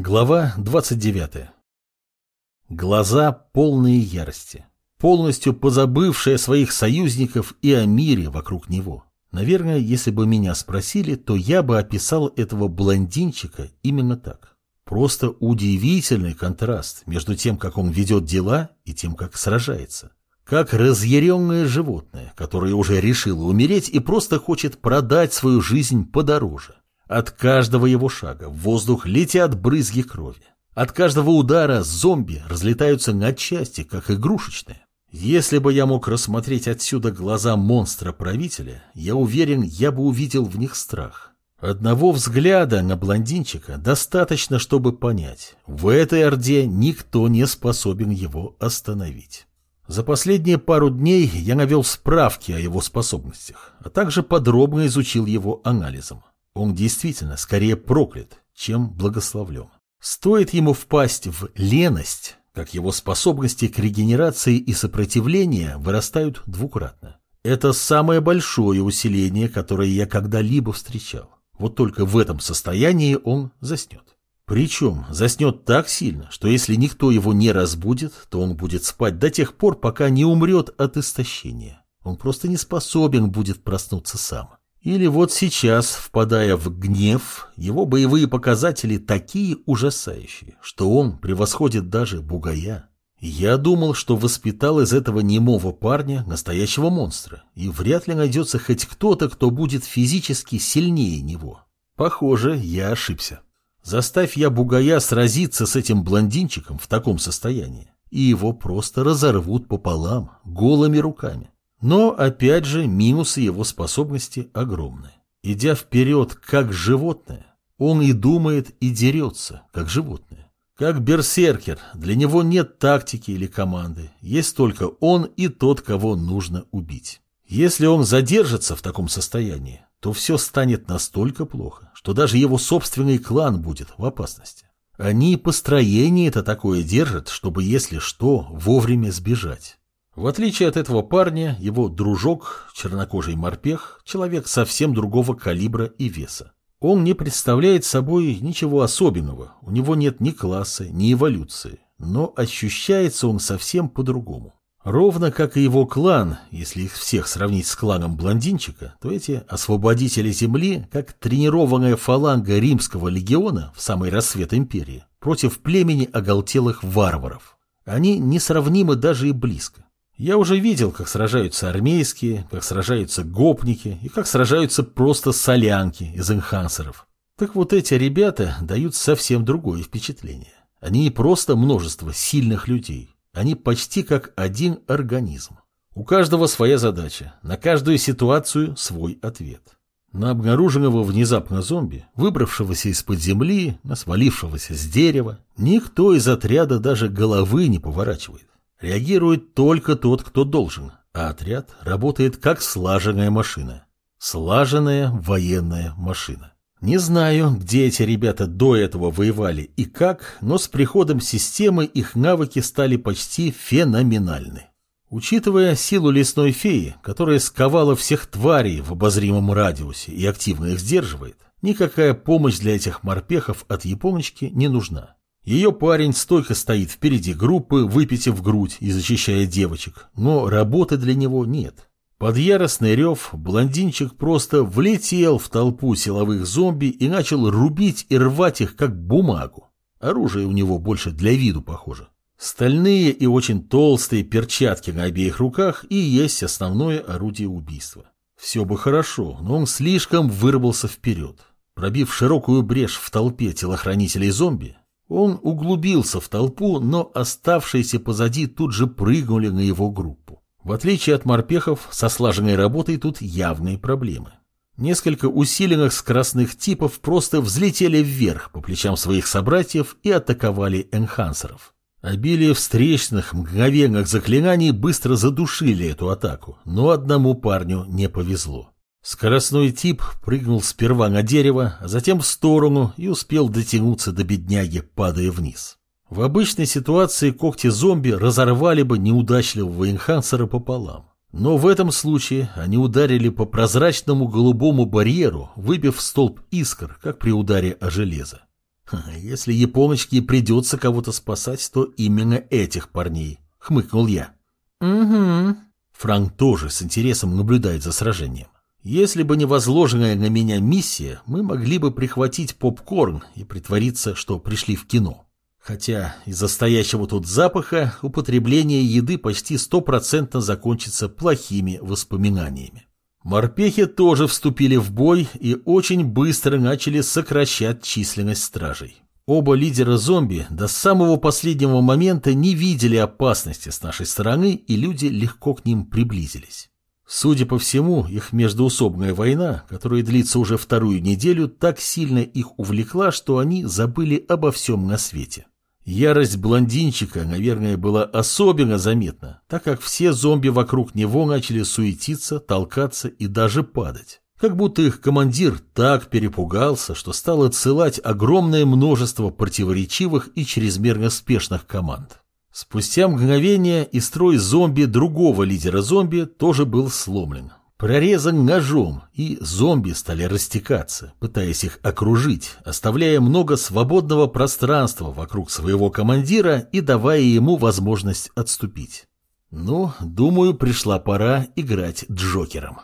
Глава 29. Глаза полные ярости, полностью позабывшие о своих союзников и о мире вокруг него. Наверное, если бы меня спросили, то я бы описал этого блондинчика именно так. Просто удивительный контраст между тем, как он ведет дела, и тем, как сражается. Как разъяренное животное, которое уже решило умереть и просто хочет продать свою жизнь подороже. От каждого его шага в воздух летят брызги крови. От каждого удара зомби разлетаются на части, как игрушечные. Если бы я мог рассмотреть отсюда глаза монстра-правителя, я уверен, я бы увидел в них страх. Одного взгляда на блондинчика достаточно, чтобы понять, в этой орде никто не способен его остановить. За последние пару дней я навел справки о его способностях, а также подробно изучил его анализом. Он действительно скорее проклят, чем благословлен. Стоит ему впасть в леность, как его способности к регенерации и сопротивлению вырастают двукратно. Это самое большое усиление, которое я когда-либо встречал. Вот только в этом состоянии он заснет. Причем заснет так сильно, что если никто его не разбудит, то он будет спать до тех пор, пока не умрет от истощения. Он просто не способен будет проснуться сам. Или вот сейчас, впадая в гнев, его боевые показатели такие ужасающие, что он превосходит даже бугая. Я думал, что воспитал из этого немого парня настоящего монстра, и вряд ли найдется хоть кто-то, кто будет физически сильнее него. Похоже, я ошибся. Заставь я бугая сразиться с этим блондинчиком в таком состоянии, и его просто разорвут пополам, голыми руками. Но, опять же, минусы его способности огромны. Идя вперед как животное, он и думает, и дерется, как животное. Как берсеркер, для него нет тактики или команды, есть только он и тот, кого нужно убить. Если он задержится в таком состоянии, то все станет настолько плохо, что даже его собственный клан будет в опасности. Они построение это такое держат, чтобы, если что, вовремя сбежать. В отличие от этого парня, его дружок, чернокожий морпех, человек совсем другого калибра и веса. Он не представляет собой ничего особенного, у него нет ни класса, ни эволюции, но ощущается он совсем по-другому. Ровно как и его клан, если их всех сравнить с кланом блондинчика, то эти освободители земли, как тренированная фаланга римского легиона в самый рассвет империи, против племени оголтелых варваров. Они несравнимы даже и близко. Я уже видел, как сражаются армейские, как сражаются гопники и как сражаются просто солянки из энхансеров. Так вот эти ребята дают совсем другое впечатление. Они не просто множество сильных людей, они почти как один организм. У каждого своя задача, на каждую ситуацию свой ответ. На обнаруженного внезапно зомби, выбравшегося из-под земли, на свалившегося с дерева, никто из отряда даже головы не поворачивает. Реагирует только тот, кто должен, а отряд работает как слаженная машина. Слаженная военная машина. Не знаю, где эти ребята до этого воевали и как, но с приходом системы их навыки стали почти феноменальны. Учитывая силу лесной феи, которая сковала всех тварей в обозримом радиусе и активно их сдерживает, никакая помощь для этих морпехов от японочки не нужна. Ее парень стойко стоит впереди группы, выпитив грудь и защищая девочек, но работы для него нет. Под яростный рев блондинчик просто влетел в толпу силовых зомби и начал рубить и рвать их, как бумагу. Оружие у него больше для виду похоже. Стальные и очень толстые перчатки на обеих руках и есть основное орудие убийства. Все бы хорошо, но он слишком вырвался вперед. Пробив широкую брешь в толпе телохранителей зомби, он углубился в толпу, но оставшиеся позади тут же прыгнули на его группу. В отличие от морпехов, со слаженной работой тут явные проблемы. Несколько усиленных скоростных типов просто взлетели вверх по плечам своих собратьев и атаковали энхансеров. Обилие встречных мгновенных заклинаний быстро задушили эту атаку, но одному парню не повезло. Скоростной тип прыгнул сперва на дерево, а затем в сторону и успел дотянуться до бедняги, падая вниз. В обычной ситуации когти зомби разорвали бы неудачливого энхансера пополам. Но в этом случае они ударили по прозрачному голубому барьеру, выбив столб искр, как при ударе о железо. Если японочке придется кого-то спасать, то именно этих парней, хмыкнул я. Угу. Франк тоже с интересом наблюдает за сражением. Если бы не возложенная на меня миссия, мы могли бы прихватить попкорн и притвориться, что пришли в кино. Хотя из-за стоящего тут запаха употребление еды почти стопроцентно закончится плохими воспоминаниями. Морпехи тоже вступили в бой и очень быстро начали сокращать численность стражей. Оба лидера зомби до самого последнего момента не видели опасности с нашей стороны, и люди легко к ним приблизились. Судя по всему, их междоусобная война, которая длится уже вторую неделю, так сильно их увлекла, что они забыли обо всем на свете. Ярость блондинчика, наверное, была особенно заметна, так как все зомби вокруг него начали суетиться, толкаться и даже падать. Как будто их командир так перепугался, что стал отсылать огромное множество противоречивых и чрезмерно спешных команд. Спустя мгновение и строй зомби другого лидера зомби тоже был сломлен прорезан ножом, и зомби стали растекаться, пытаясь их окружить, оставляя много свободного пространства вокруг своего командира и давая ему возможность отступить. Ну, думаю, пришла пора играть Джокером.